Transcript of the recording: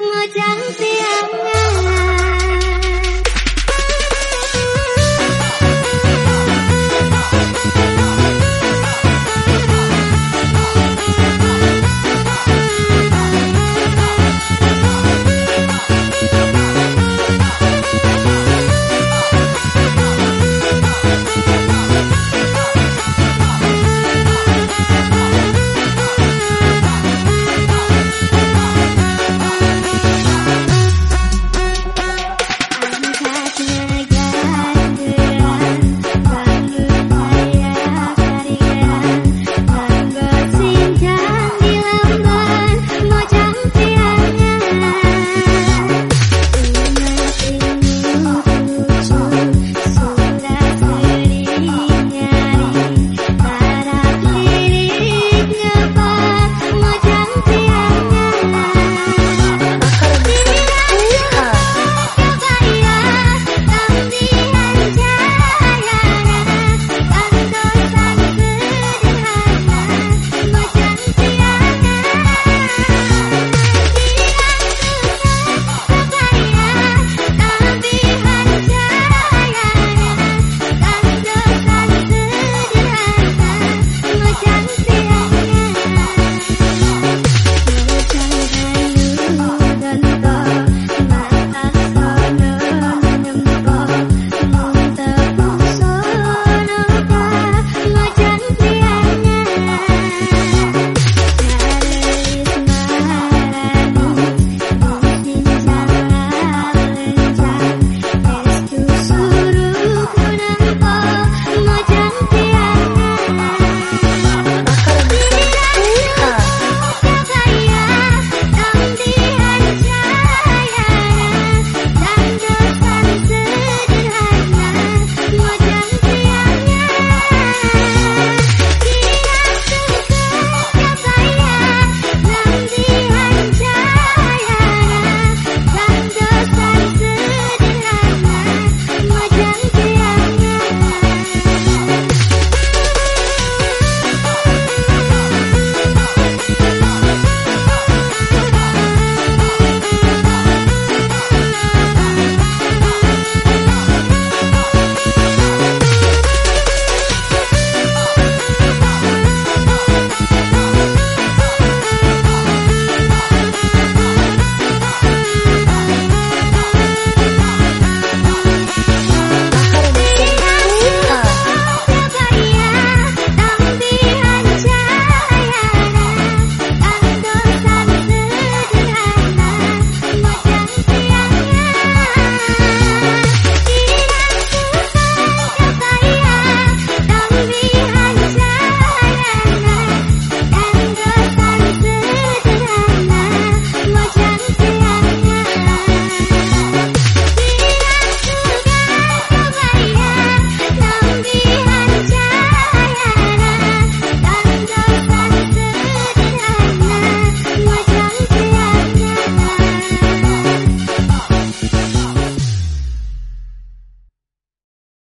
我将将啊？